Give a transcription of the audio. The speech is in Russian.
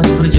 открыть